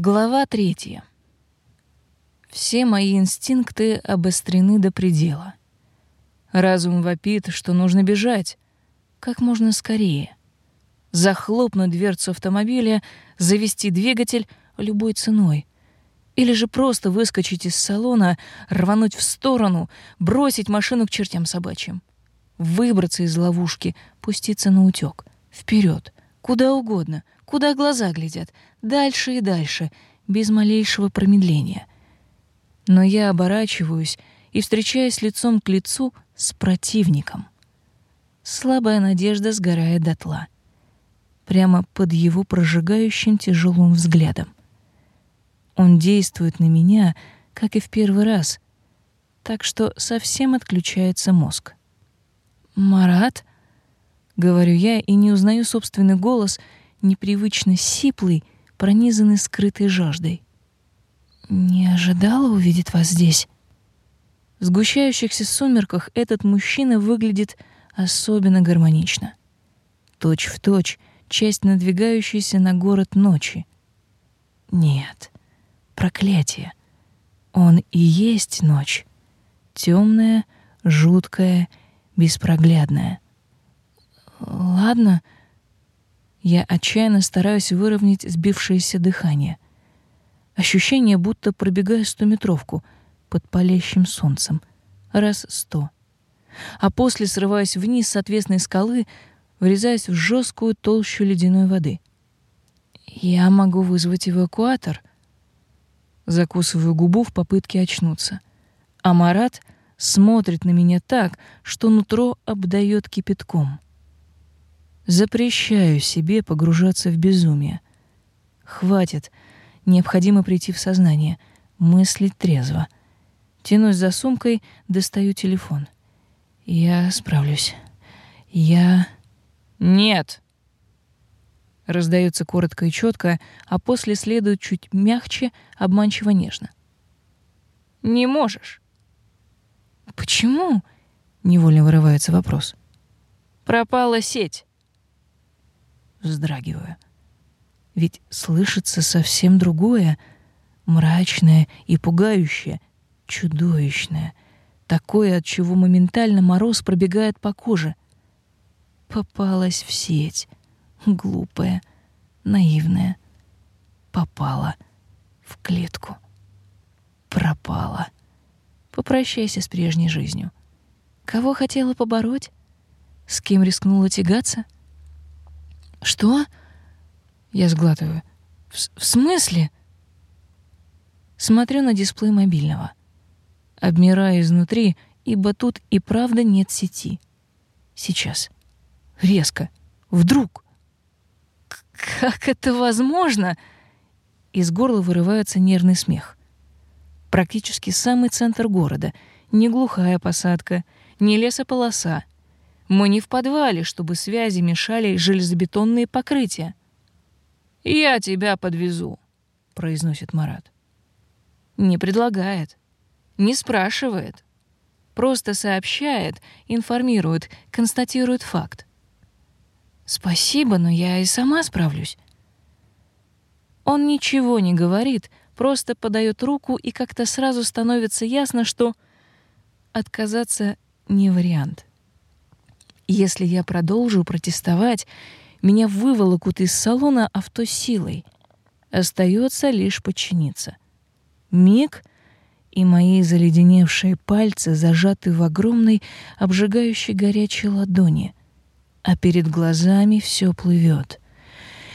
Глава третья. Все мои инстинкты обострены до предела. Разум вопит, что нужно бежать как можно скорее. Захлопнуть дверцу автомобиля, завести двигатель любой ценой. Или же просто выскочить из салона, рвануть в сторону, бросить машину к чертям собачьим. Выбраться из ловушки, пуститься на утёк, вперед, куда угодно, куда глаза глядят, дальше и дальше, без малейшего промедления. Но я оборачиваюсь и встречаюсь лицом к лицу с противником. Слабая надежда сгорает дотла. Прямо под его прожигающим тяжелым взглядом. Он действует на меня, как и в первый раз, так что совсем отключается мозг. «Марат?» — говорю я и не узнаю собственный голос, непривычно сиплый, пронизанный скрытой жаждой. «Не ожидала увидеть вас здесь?» В сгущающихся сумерках этот мужчина выглядит особенно гармонично. Точь в точь часть надвигающейся на город ночи. Нет, проклятие. Он и есть ночь. Темная, жуткая, беспроглядная. Ладно, я отчаянно стараюсь выровнять сбившееся дыхание. Ощущение, будто пробегаю стометровку под палящим солнцем. Раз сто. А после срываюсь вниз с отвесной скалы, врезаясь в жесткую толщу ледяной воды. Я могу вызвать эвакуатор. Закусываю губу в попытке очнуться. А Марат смотрит на меня так, что нутро обдает кипятком. Запрещаю себе погружаться в безумие. Хватит. Необходимо прийти в сознание, мыслить трезво. Тянусь за сумкой, достаю телефон. Я справлюсь. Я... Нет! Раздается коротко и четко, а после следует чуть мягче, обманчиво нежно. Не можешь. Почему? Невольно вырывается вопрос. Пропала сеть вздрагиваю. Ведь слышится совсем другое, мрачное и пугающее, чудовищное, такое, от чего моментально мороз пробегает по коже. Попалась в сеть, глупая, наивная. Попала в клетку. Пропала. Попрощайся с прежней жизнью. Кого хотела побороть? С кем рискнула тягаться — что? Я сглатываю. В, в смысле? Смотрю на дисплей мобильного. Обмираю изнутри, ибо тут и правда нет сети. Сейчас. Резко. Вдруг. Как это возможно? Из горла вырывается нервный смех. Практически самый центр города. Не глухая посадка, не лесополоса, мы не в подвале, чтобы связи мешали железобетонные покрытия. «Я тебя подвезу», — произносит Марат. Не предлагает, не спрашивает. Просто сообщает, информирует, констатирует факт. «Спасибо, но я и сама справлюсь». Он ничего не говорит, просто подает руку, и как-то сразу становится ясно, что отказаться не вариант. Если я продолжу протестовать, меня выволокут из салона авто силой. Остается лишь подчиниться. Миг, и мои заледеневшие пальцы зажаты в огромной, обжигающей горячей ладони, а перед глазами все плывет.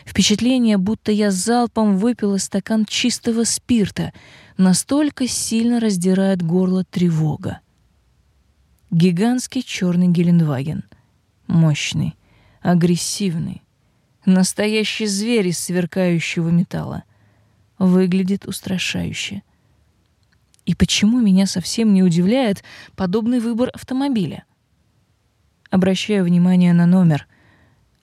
Впечатление, будто я залпом выпила стакан чистого спирта, настолько сильно раздирает горло тревога. Гигантский черный Гелендваген — Мощный, агрессивный, настоящий зверь из сверкающего металла. Выглядит устрашающе. И почему меня совсем не удивляет подобный выбор автомобиля? Обращаю внимание на номер.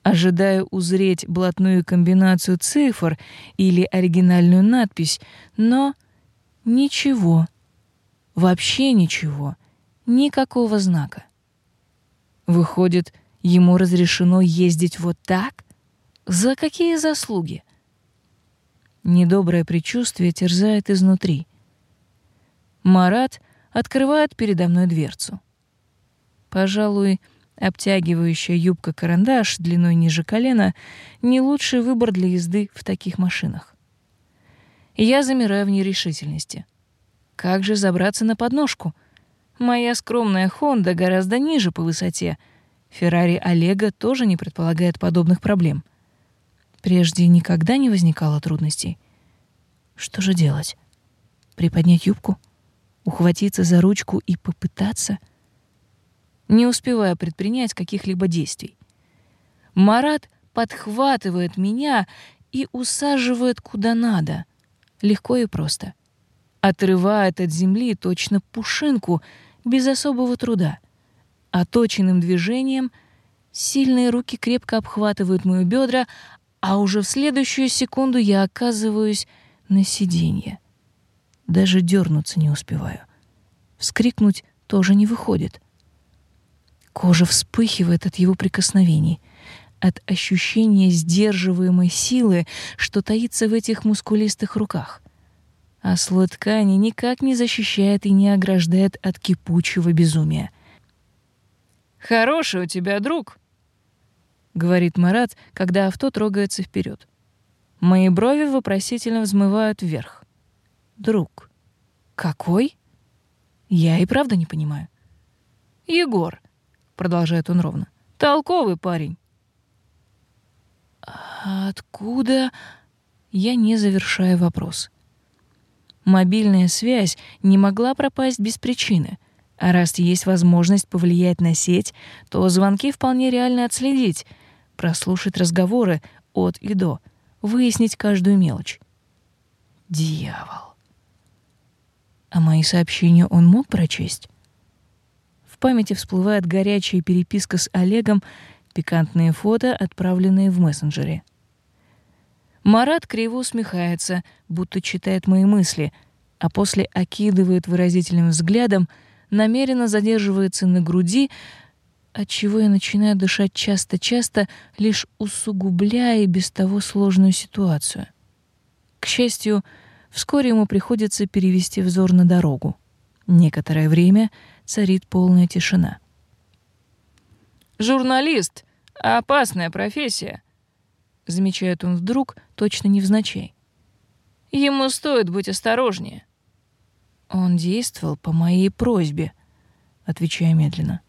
Ожидаю узреть блатную комбинацию цифр или оригинальную надпись, но ничего. Вообще ничего. Никакого знака. Выходит, Ему разрешено ездить вот так? За какие заслуги? Недоброе предчувствие терзает изнутри. Марат открывает передо мной дверцу. Пожалуй, обтягивающая юбка-карандаш длиной ниже колена — не лучший выбор для езды в таких машинах. Я замираю в нерешительности. Как же забраться на подножку? Моя скромная «Хонда» гораздо ниже по высоте. «Феррари Олега» тоже не предполагает подобных проблем. Прежде никогда не возникало трудностей. Что же делать? Приподнять юбку? Ухватиться за ручку и попытаться? Не успевая предпринять каких-либо действий. Марат подхватывает меня и усаживает куда надо. Легко и просто. Отрывает от земли точно пушинку без особого труда. Оточенным движением сильные руки крепко обхватывают мои бедра, а уже в следующую секунду я оказываюсь на сиденье. Даже дернуться не успеваю. Вскрикнуть тоже не выходит. Кожа вспыхивает от его прикосновений, от ощущения сдерживаемой силы, что таится в этих мускулистых руках. А слой ткани никак не защищает и не ограждает от кипучего безумия. «Хороший у тебя друг», — говорит Марат, когда авто трогается вперед. Мои брови вопросительно взмывают вверх. «Друг. Какой?» Я и правда не понимаю. «Егор», — продолжает он ровно, — «толковый парень». «А откуда?» Я не завершаю вопрос. Мобильная связь не могла пропасть без причины — а раз есть возможность повлиять на сеть, то звонки вполне реально отследить, прослушать разговоры от и до, выяснить каждую мелочь. Дьявол. А мои сообщения он мог прочесть? В памяти всплывает горячая переписка с Олегом, пикантные фото, отправленные в мессенджере. Марат криво усмехается, будто читает мои мысли, а после окидывает выразительным взглядом, намеренно задерживается на груди, отчего я начинаю дышать часто-часто, лишь усугубляя без того сложную ситуацию. К счастью, вскоре ему приходится перевести взор на дорогу. Некоторое время царит полная тишина. «Журналист — опасная профессия», — замечает он вдруг, точно невзначай. «Ему стоит быть осторожнее». Он действовал по моей просьбе, отвечая медленно.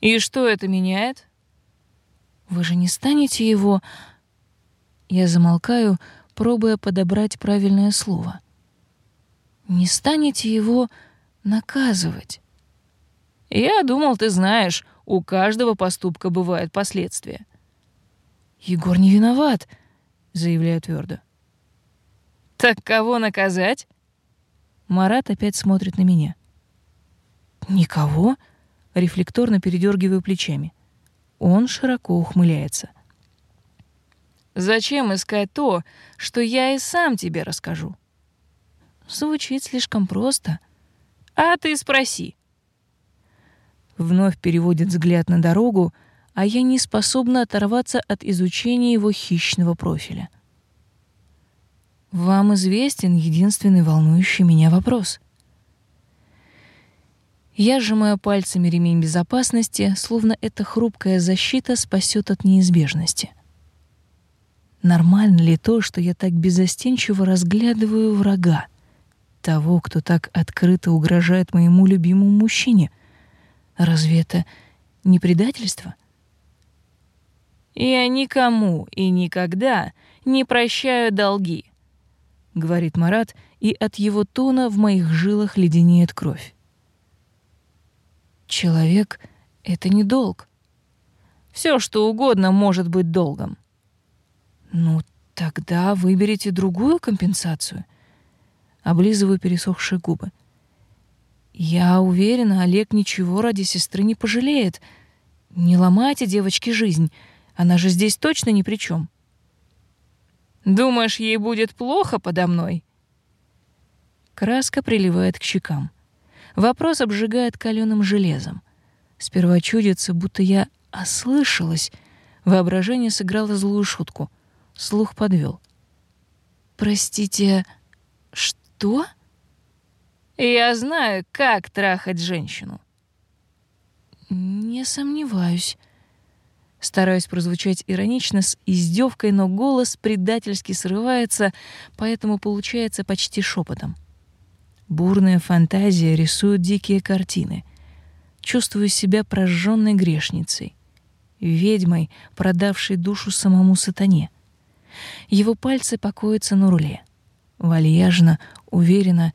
И что это меняет? Вы же не станете его... Я замолкаю, пробуя подобрать правильное слово. Не станете его наказывать. Я думал, ты знаешь, у каждого поступка бывают последствия. Егор не виноват, заявляю твердо. Так кого наказать? Марат опять смотрит на меня. Никого? Рефлекторно передергиваю плечами. Он широко ухмыляется. Зачем искать то, что я и сам тебе расскажу? Звучит слишком просто. А ты спроси. Вновь переводит взгляд на дорогу, а я не способна оторваться от изучения его хищного профиля. Вам известен единственный волнующий меня вопрос. Я сжимаю пальцами ремень безопасности, словно эта хрупкая защита спасет от неизбежности. Нормально ли то, что я так безостенчиво разглядываю врага, того, кто так открыто угрожает моему любимому мужчине? Разве это не предательство? Я никому и никогда не прощаю долги, говорит Марат, и от его тона в моих жилах леденеет кровь. Человек — это не долг. Все, что угодно может быть долгом. Ну, тогда выберите другую компенсацию. Облизываю пересохшие губы. Я уверена, Олег ничего ради сестры не пожалеет. Не ломайте девочке жизнь. Она же здесь точно ни при чем. Думаешь, ей будет плохо подо мной? Краска приливает к щекам. Вопрос обжигает каленым железом. Сперва чудится, будто я ослышалась. Воображение сыграло злую шутку. Слух подвел. Простите, что? Я знаю, как трахать женщину. Не сомневаюсь. Стараюсь прозвучать иронично с издевкой, но голос предательски срывается, поэтому получается почти шепотом. Бурная фантазия рисует дикие картины. Чувствую себя прожженной грешницей, ведьмой, продавшей душу самому сатане. Его пальцы покоятся на руле. Вальяжно, уверенно,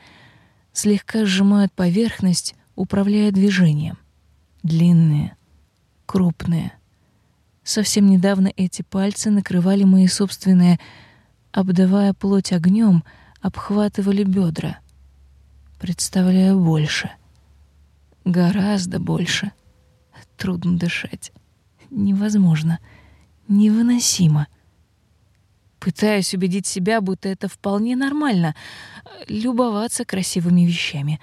слегка сжимают поверхность, управляя движением. Длинные, крупные. Совсем недавно эти пальцы накрывали мои собственные, обдавая плоть огнем, обхватывали бедра. Представляю больше. Гораздо больше. Трудно дышать. Невозможно. Невыносимо. Пытаюсь убедить себя, будто это вполне нормально — любоваться красивыми вещами.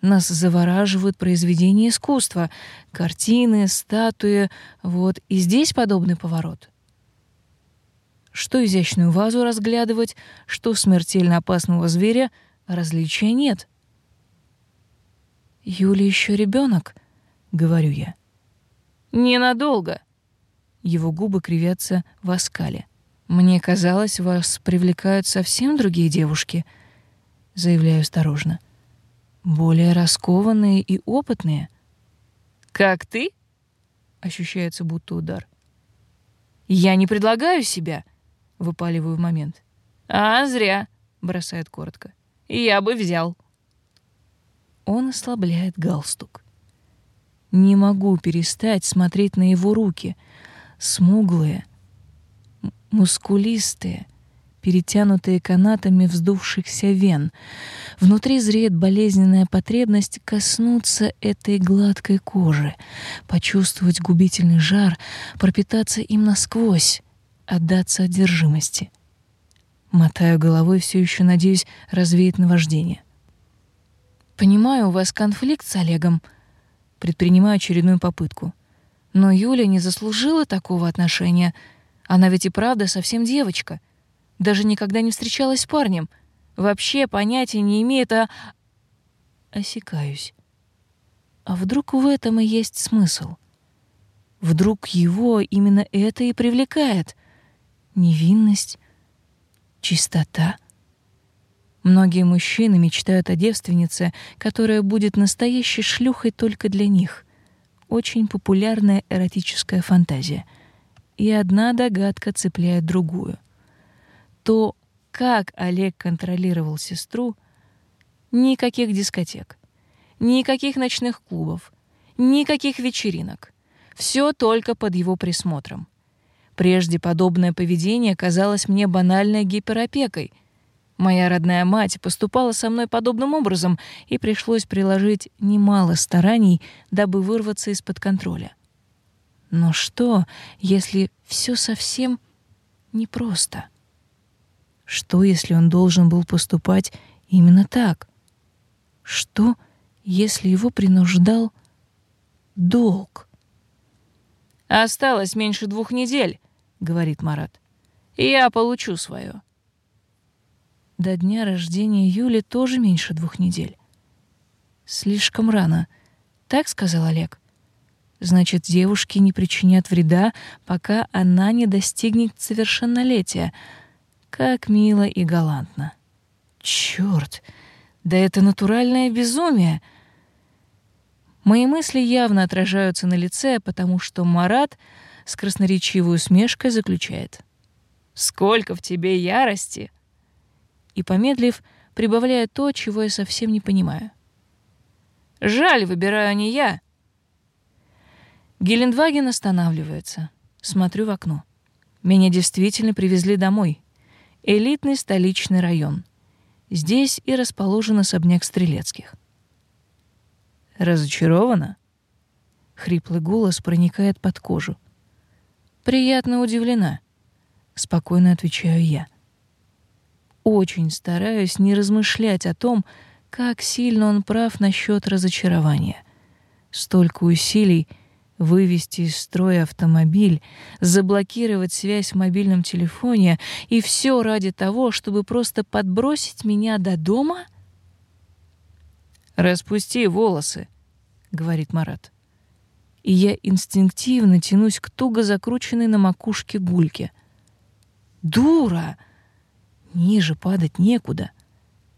Нас завораживают произведения искусства, картины, статуи. Вот и здесь подобный поворот. Что изящную вазу разглядывать, что смертельно опасного зверя, различия нет. «Юля еще ребенок, говорю я. «Ненадолго». Его губы кривятся в оскале. Мне казалось, вас привлекают совсем другие девушки, заявляю осторожно. Более раскованные и опытные. Как ты? Ощущается будто удар. Я не предлагаю себя, выпаливаю в момент. А зря, бросает коротко. Я бы взял. Он ослабляет галстук. Не могу перестать смотреть на его руки, смуглые, мускулистые, перетянутые канатами вздувшихся вен. Внутри зреет болезненная потребность коснуться этой гладкой кожи, почувствовать губительный жар, пропитаться им насквозь, отдаться одержимости. Мотаю головой, все еще надеюсь развеять наваждение. Понимаю, у вас конфликт с Олегом. Предпринимаю очередную попытку. Но Юля не заслужила такого отношения — она ведь и правда совсем девочка. Даже никогда не встречалась с парнем. Вообще понятия не имеет о... Осекаюсь. А вдруг в этом и есть смысл? Вдруг его именно это и привлекает? Невинность, чистота. Многие мужчины мечтают о девственнице, которая будет настоящей шлюхой только для них. Очень популярная эротическая фантазия — и одна догадка цепляет другую. То, как Олег контролировал сестру, никаких дискотек, никаких ночных клубов, никаких вечеринок. Все только под его присмотром. Прежде подобное поведение казалось мне банальной гиперопекой. Моя родная мать поступала со мной подобным образом, и пришлось приложить немало стараний, дабы вырваться из-под контроля. Но что, если все совсем непросто? Что, если он должен был поступать именно так? Что, если его принуждал долг? «Осталось меньше двух недель», — говорит Марат. «Я получу свое». До дня рождения Юли тоже меньше двух недель. Слишком рано, так сказал Олег. Значит, девушке не причинят вреда, пока она не достигнет совершеннолетия. Как мило и галантно. Чёрт, да это натуральное безумие. Мои мысли явно отражаются на лице, потому что Марат с красноречивой усмешкой заключает. «Сколько в тебе ярости!» И, помедлив, прибавляет то, чего я совсем не понимаю. «Жаль, выбираю не я», Гелендваген останавливается. Смотрю в окно. Меня действительно привезли домой. Элитный столичный район. Здесь и расположен особняк Стрелецких. Разочарована? Хриплый голос проникает под кожу. Приятно удивлена. Спокойно отвечаю я. Очень стараюсь не размышлять о том, как сильно он прав насчет разочарования. Столько усилий — вывести из строя автомобиль, заблокировать связь в мобильном телефоне, и все ради того, чтобы просто подбросить меня до дома? «Распусти волосы», — говорит Марат. И я инстинктивно тянусь к туго закрученной на макушке гульке. «Дура! Ниже падать некуда.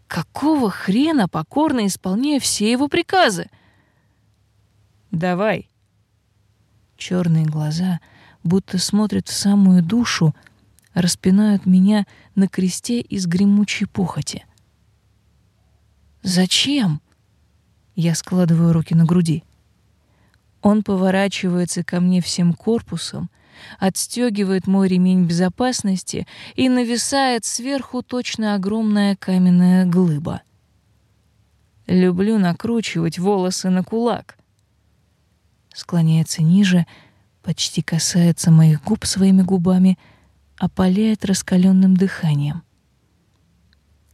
Какого хрена покорно исполняю все его приказы?» «Давай», Черные глаза, будто смотрят в самую душу, распинают меня на кресте из гремучей похоти. «Зачем?» Я складываю руки на груди. Он поворачивается ко мне всем корпусом, отстегивает мой ремень безопасности и нависает сверху точно огромная каменная глыба. Люблю накручивать волосы на кулак — склоняется ниже, почти касается моих губ своими губами, опаляет раскаленным дыханием.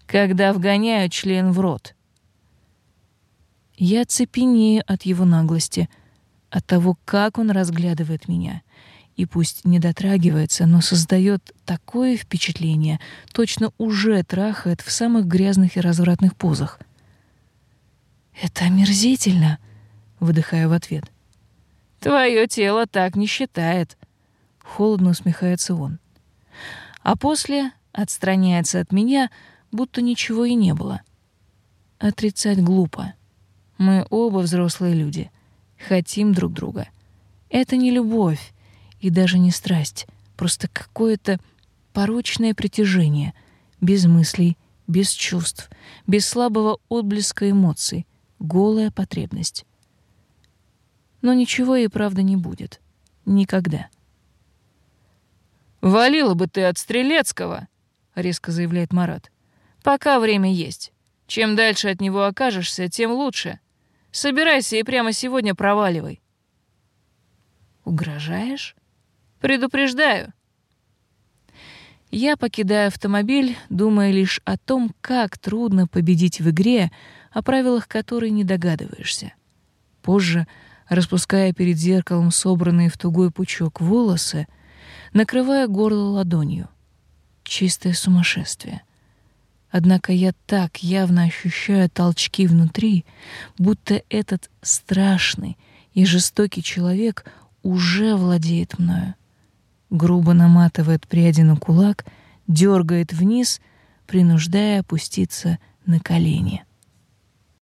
Когда вгоняю член в рот. Я цепенею от его наглости, от того, как он разглядывает меня. И пусть не дотрагивается, но создает такое впечатление, точно уже трахает в самых грязных и развратных позах. «Это омерзительно!» — выдыхаю в ответ — Твое тело так не считает. Холодно усмехается он. А после отстраняется от меня, будто ничего и не было. Отрицать глупо. Мы оба взрослые люди. Хотим друг друга. Это не любовь и даже не страсть, просто какое-то порочное притяжение, без мыслей, без чувств, без слабого отблеска эмоций, голая потребность. Но ничего и правда не будет. Никогда. «Валила бы ты от Стрелецкого!» — резко заявляет Марат. «Пока время есть. Чем дальше от него окажешься, тем лучше. Собирайся и прямо сегодня проваливай». «Угрожаешь?» «Предупреждаю». Я покидаю автомобиль, думая лишь о том, как трудно победить в игре, о правилах которой не догадываешься. Позже — распуская перед зеркалом собранные в тугой пучок волосы, накрывая горло ладонью. Чистое сумасшествие. Однако я так явно ощущаю толчки внутри, будто этот страшный и жестокий человек уже владеет мною. Грубо наматывает пряди на кулак, дергает вниз, принуждая опуститься на колени.